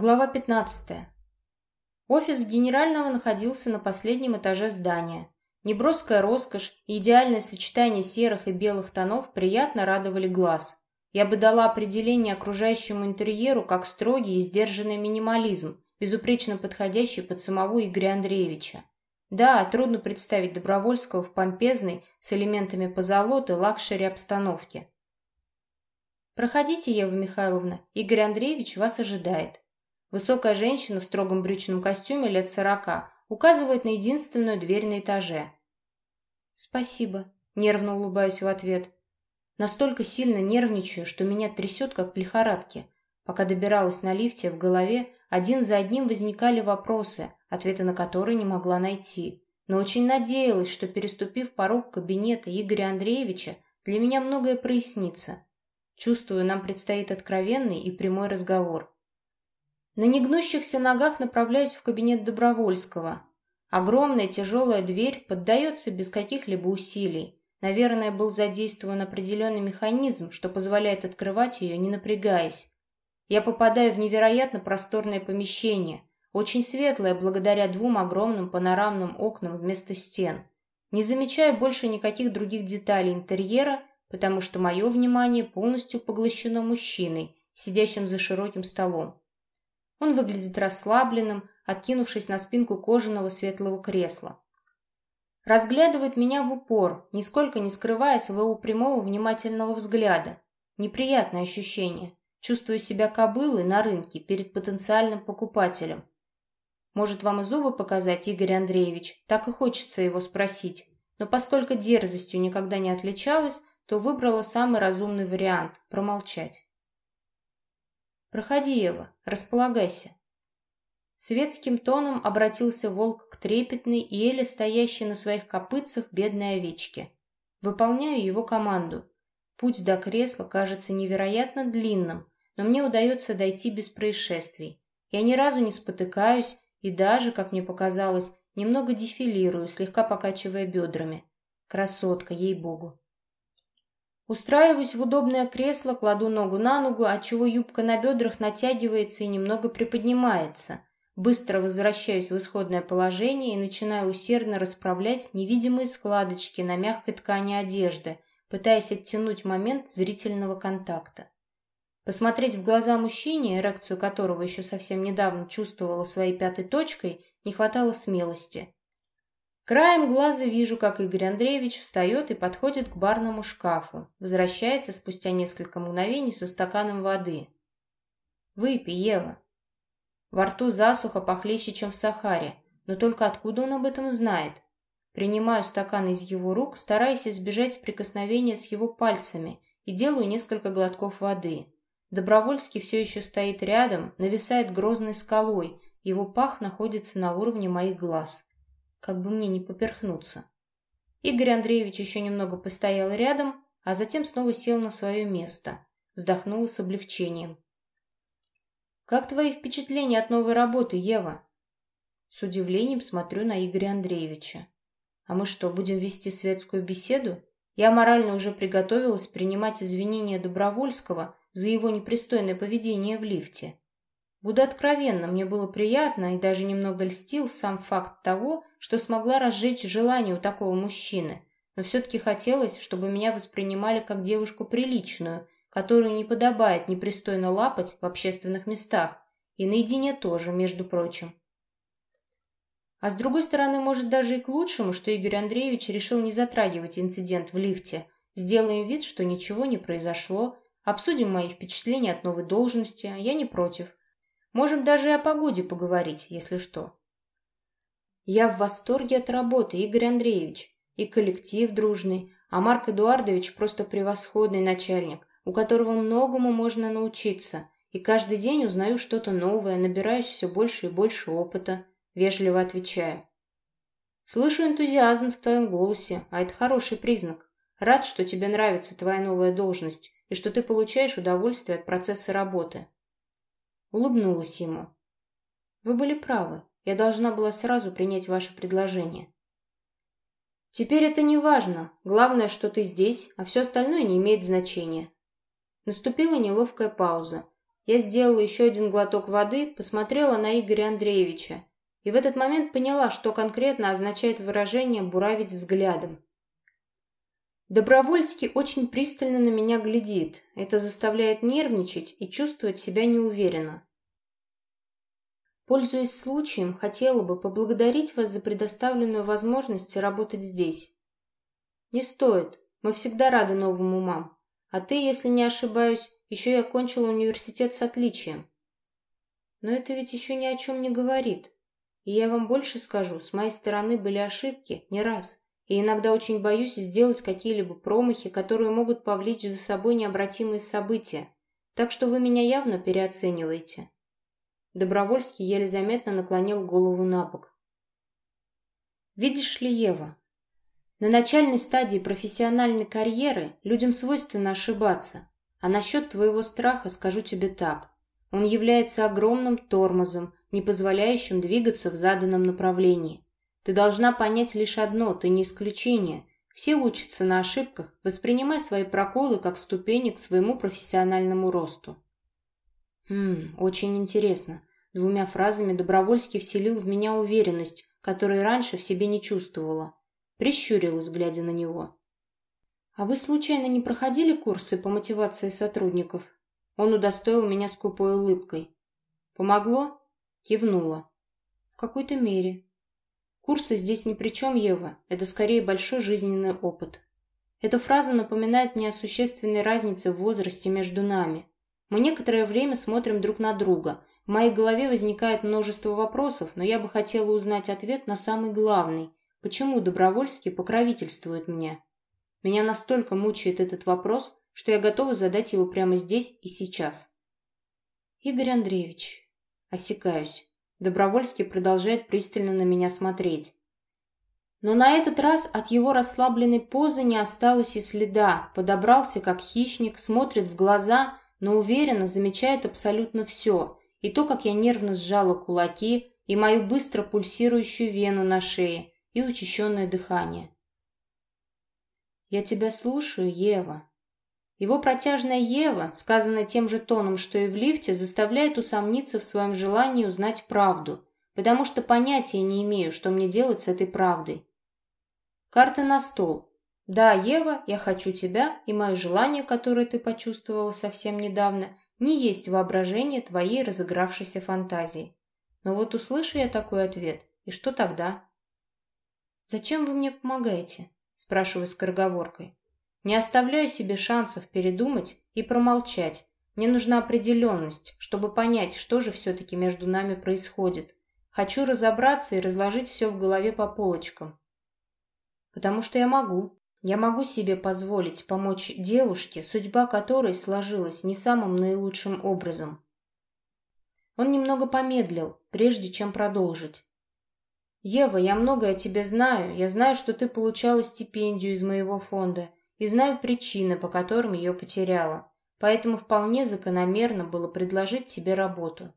Глава 15. Офис генерального находился на последнем этаже здания. Неброская роскошь и идеальное сочетание серых и белых тонов приятно радовали глаз. Я бы дала определение окружающему интерьеру как строгий и сдержанный минимализм, безупречно подходящий под самого Игоря Андреевича. Да, трудно представить Добровольского в помпезной, с элементами позолоты, luxury обстановке. «Проходите, Ева Михайловна, Игорь Андреевич вас ожидает», Высокая женщина в строгом брючном костюме лет сорока указывает на единственную дверь на этаже. «Спасибо», — нервно улыбаюсь в ответ. Настолько сильно нервничаю, что меня трясет, как в лихорадке. Пока добиралась на лифте, в голове один за одним возникали вопросы, ответы на которые не могла найти. Но очень надеялась, что, переступив порог кабинета Игоря Андреевича, для меня многое прояснится. Чувствую, нам предстоит откровенный и прямой разговор. На негнущихся ногах направляюсь в кабинет Добровольского. Огромная тяжелая дверь поддается без каких-либо усилий. Наверное, был задействован определенный механизм, что позволяет открывать ее, не напрягаясь. Я попадаю в невероятно просторное помещение, очень светлое благодаря двум огромным панорамным окнам вместо стен. Не замечаю больше никаких других деталей интерьера, потому что мое внимание полностью поглощено мужчиной, сидящим за широким столом. Он выглядит расслабленным, откинувшись на спинку кожаного светлого кресла. Разглядывает меня в упор, нисколько не скрывая своего прямого внимательного взгляда. Неприятное ощущение. Чувствую себя кобылой на рынке перед потенциальным покупателем. Может, вам и зубы показать, Игорь Андреевич? Так и хочется его спросить. Но поскольку дерзостью никогда не отличалась, то выбрала самый разумный вариант – промолчать. «Проходи, Ева, располагайся». Светским тоном обратился волк к трепетной и еле стоящей на своих копытцах бедной овечке. Выполняю его команду. Путь до кресла кажется невероятно длинным, но мне удается дойти без происшествий. Я ни разу не спотыкаюсь и даже, как мне показалось, немного дефилирую, слегка покачивая бедрами. Красотка, ей-богу. Устраиваюсь в удобное кресло, кладу ногу на ногу, отчего юбка на бедрах натягивается и немного приподнимается. Быстро возвращаюсь в исходное положение и начинаю усердно расправлять невидимые складочки на мягкой ткани одежды, пытаясь оттянуть момент зрительного контакта. Посмотреть в глаза мужчине, эрекцию которого еще совсем недавно чувствовала своей пятой точкой, не хватало смелости. Краем глаза вижу, как Игорь Андреевич встает и подходит к барному шкафу. Возвращается спустя несколько мгновений со стаканом воды. «Выпей, Ева». Во рту засуха похлеще, чем в Сахаре, но только откуда он об этом знает? Принимаю стакан из его рук, стараясь избежать прикосновения с его пальцами и делаю несколько глотков воды. Добровольский все еще стоит рядом, нависает грозной скалой, его пах находится на уровне моих глаз как бы мне не поперхнуться. Игорь Андреевич еще немного постоял рядом, а затем снова сел на свое место. Вздохнула с облегчением. «Как твои впечатления от новой работы, Ева?» С удивлением смотрю на Игоря Андреевича. «А мы что, будем вести светскую беседу? Я морально уже приготовилась принимать извинения Добровольского за его непристойное поведение в лифте. Буду откровенна, мне было приятно и даже немного льстил сам факт того, что смогла разжечь желание у такого мужчины, но все-таки хотелось, чтобы меня воспринимали как девушку приличную, которую не подобает непристойно лапать в общественных местах, и наедине тоже, между прочим. А с другой стороны, может даже и к лучшему, что Игорь Андреевич решил не затрагивать инцидент в лифте. Сделаем вид, что ничего не произошло, обсудим мои впечатления от новой должности, я не против. Можем даже и о погоде поговорить, если что. Я в восторге от работы, Игорь Андреевич. И коллектив дружный, а Марк Эдуардович просто превосходный начальник, у которого многому можно научиться. И каждый день узнаю что-то новое, набираюсь все больше и больше опыта. Вежливо отвечаю. Слышу энтузиазм в твоем голосе, а это хороший признак. Рад, что тебе нравится твоя новая должность и что ты получаешь удовольствие от процесса работы. Улыбнулась ему. «Вы были правы. Я должна была сразу принять ваше предложение». «Теперь это не важно. Главное, что ты здесь, а все остальное не имеет значения». Наступила неловкая пауза. Я сделала еще один глоток воды, посмотрела на Игоря Андреевича и в этот момент поняла, что конкретно означает выражение «буравить взглядом». Добровольский очень пристально на меня глядит. Это заставляет нервничать и чувствовать себя неуверенно. Пользуясь случаем, хотела бы поблагодарить вас за предоставленную возможность работать здесь. Не стоит. Мы всегда рады новым умам. А ты, если не ошибаюсь, еще и окончила университет с отличием. Но это ведь еще ни о чем не говорит. И я вам больше скажу, с моей стороны были ошибки не раз. И иногда очень боюсь сделать какие-либо промахи, которые могут повлечь за собой необратимые события. Так что вы меня явно переоцениваете. Добровольский еле заметно наклонил голову на бок. «Видишь ли, Ева, на начальной стадии профессиональной карьеры людям свойственно ошибаться, а насчет твоего страха скажу тебе так. Он является огромным тормозом, не позволяющим двигаться в заданном направлении. Ты должна понять лишь одно, ты не исключение. Все учатся на ошибках, воспринимай свои проколы как ступени к своему профессиональному росту. Хм, очень интересно. Двумя фразами Добровольский вселил в меня уверенность, которой раньше в себе не чувствовала. Прищурилась, глядя на него. «А вы случайно не проходили курсы по мотивации сотрудников?» Он удостоил меня скупой улыбкой. «Помогло?» Кивнула. «В какой-то мере. Курсы здесь ни при чем, Ева. Это скорее большой жизненный опыт. Эта фраза напоминает мне о существенной разнице в возрасте между нами. Мы некоторое время смотрим друг на друга, в моей голове возникает множество вопросов, но я бы хотела узнать ответ на самый главный. Почему Добровольский покровительствует мне? Меня настолько мучает этот вопрос, что я готова задать его прямо здесь и сейчас. Игорь Андреевич. Осекаюсь. Добровольский продолжает пристально на меня смотреть. Но на этот раз от его расслабленной позы не осталось и следа. Подобрался как хищник, смотрит в глаза, но уверенно замечает абсолютно все и то, как я нервно сжала кулаки, и мою быстро пульсирующую вену на шее, и учащенное дыхание. «Я тебя слушаю, Ева». Его протяжная Ева, сказанная тем же тоном, что и в лифте, заставляет усомниться в своем желании узнать правду, потому что понятия не имею, что мне делать с этой правдой. Карты на стол. Да, Ева, я хочу тебя, и мое желание, которое ты почувствовала совсем недавно, не есть воображение твоей разыгравшейся фантазии. Но вот услышу я такой ответ, и что тогда? «Зачем вы мне помогаете?» – спрашиваю скороговоркой. Не оставляю себе шансов передумать и промолчать. Мне нужна определенность, чтобы понять, что же все-таки между нами происходит. Хочу разобраться и разложить все в голове по полочкам. Потому что я могу. Я могу себе позволить помочь девушке, судьба которой сложилась не самым наилучшим образом. Он немного помедлил, прежде чем продолжить. «Ева, я многое о тебе знаю. Я знаю, что ты получала стипендию из моего фонда и знаю причины, по которым ее потеряла. Поэтому вполне закономерно было предложить тебе работу».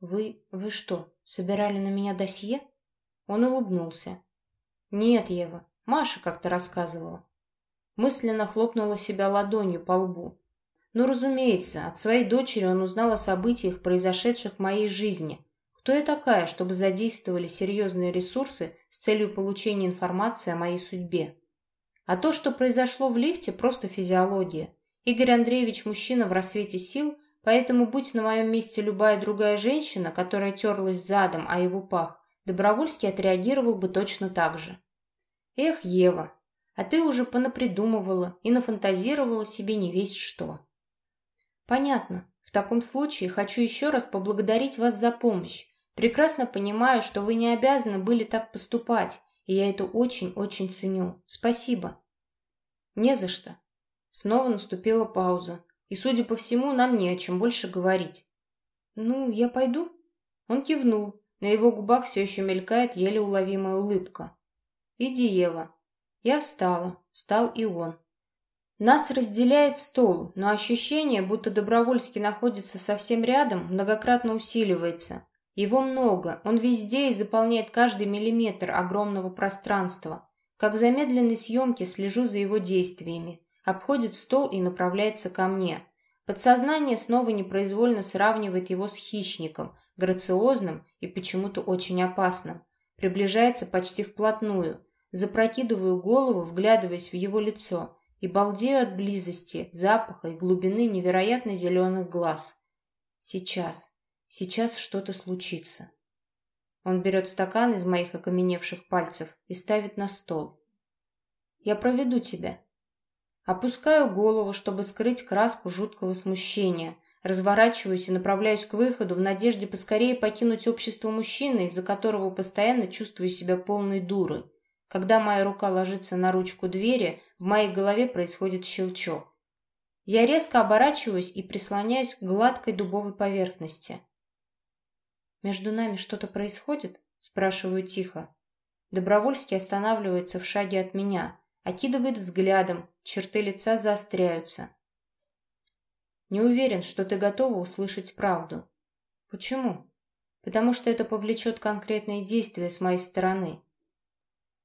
«Вы... вы что, собирали на меня досье?» Он улыбнулся. «Нет, Ева, Маша как-то рассказывала. Мысленно хлопнула себя ладонью по лбу. Ну, разумеется, от своей дочери он узнал о событиях, произошедших в моей жизни. Кто я такая, чтобы задействовали серьезные ресурсы с целью получения информации о моей судьбе? А то, что произошло в лифте, просто физиология. Игорь Андреевич мужчина в рассвете сил, поэтому будь на моем месте любая другая женщина, которая терлась задом о его пах, Добровольский отреагировал бы точно так же. Эх, Ева, а ты уже понапридумывала и нафантазировала себе не весть что. Понятно. В таком случае хочу еще раз поблагодарить вас за помощь. Прекрасно понимаю, что вы не обязаны были так поступать, и я это очень-очень ценю. Спасибо. Не за что. Снова наступила пауза, и, судя по всему, нам не о чем больше говорить. Ну, я пойду? Он кивнул. На его губах все еще мелькает еле уловимая улыбка. «Иди, Ева». Я встала, встал и он. Нас разделяет стол, но ощущение, будто Добровольский находится совсем рядом, многократно усиливается. Его много, он везде и заполняет каждый миллиметр огромного пространства. Как в замедленной съемке слежу за его действиями. Обходит стол и направляется ко мне. Подсознание снова непроизвольно сравнивает его с хищником, грациозным и почему-то очень опасным. Приближается почти вплотную. Запрокидываю голову, вглядываясь в его лицо, и балдею от близости, запаха и глубины невероятно зеленых глаз. Сейчас, сейчас что-то случится. Он берет стакан из моих окаменевших пальцев и ставит на стол. «Я проведу тебя», Опускаю голову, чтобы скрыть краску жуткого смущения. Разворачиваюсь и направляюсь к выходу в надежде поскорее покинуть общество мужчины, из-за которого постоянно чувствую себя полной дурой. Когда моя рука ложится на ручку двери, в моей голове происходит щелчок. Я резко оборачиваюсь и прислоняюсь к гладкой дубовой поверхности. «Между нами что-то происходит?» – спрашиваю тихо. Добровольский останавливается в шаге от меня, окидывает взглядом, черты лица заостряются. Не уверен, что ты готова услышать правду. Почему? Потому что это повлечет конкретные действия с моей стороны.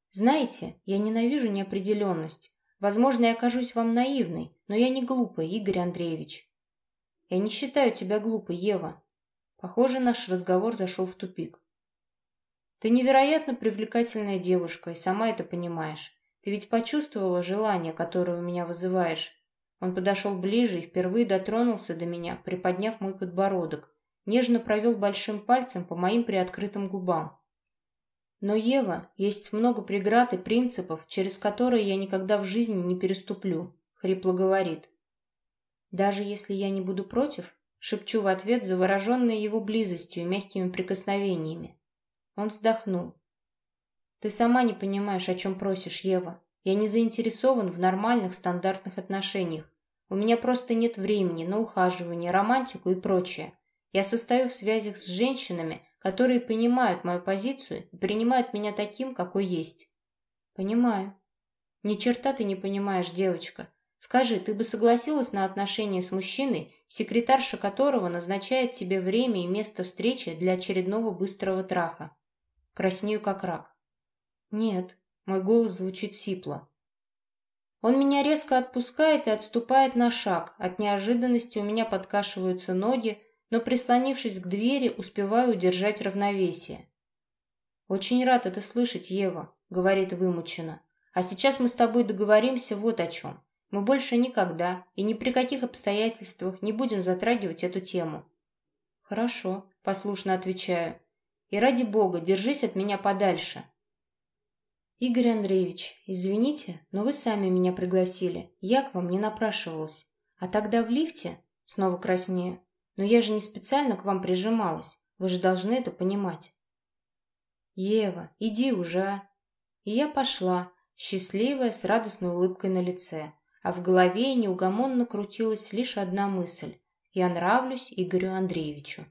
Знаете, я ненавижу неопределенность. Возможно, я окажусь вам наивной, но я не глупая, Игорь Андреевич. Я не считаю тебя глупой, Ева. Похоже, наш разговор зашел в тупик. Ты невероятно привлекательная девушка и сама это понимаешь. Ты ведь почувствовала желание, которое у меня вызываешь?» Он подошел ближе и впервые дотронулся до меня, приподняв мой подбородок. Нежно провел большим пальцем по моим приоткрытым губам. «Но, Ева, есть много преград и принципов, через которые я никогда в жизни не переступлю», — хрипло говорит. «Даже если я не буду против?» — шепчу в ответ, завороженная его близостью и мягкими прикосновениями. Он вздохнул. Ты сама не понимаешь, о чем просишь, Ева. Я не заинтересован в нормальных стандартных отношениях. У меня просто нет времени на ухаживание, романтику и прочее. Я состою в связях с женщинами, которые понимают мою позицию и принимают меня таким, какой есть. Понимаю. Ни черта ты не понимаешь, девочка. Скажи, ты бы согласилась на отношения с мужчиной, секретарша которого назначает тебе время и место встречи для очередного быстрого траха? Краснею как рак. «Нет», — мой голос звучит сипло. Он меня резко отпускает и отступает на шаг. От неожиданности у меня подкашиваются ноги, но, прислонившись к двери, успеваю удержать равновесие. «Очень рад это слышать, Ева», — говорит вымученно. «А сейчас мы с тобой договоримся вот о чем. Мы больше никогда и ни при каких обстоятельствах не будем затрагивать эту тему». «Хорошо», — послушно отвечаю. «И ради бога, держись от меня подальше». «Игорь Андреевич, извините, но вы сами меня пригласили. Я к вам не напрашивалась. А тогда в лифте...» Снова краснею. «Но я же не специально к вам прижималась. Вы же должны это понимать». «Ева, иди уже, а!» И я пошла, счастливая, с радостной улыбкой на лице. А в голове неугомонно крутилась лишь одна мысль. Я нравлюсь Игорю Андреевичу.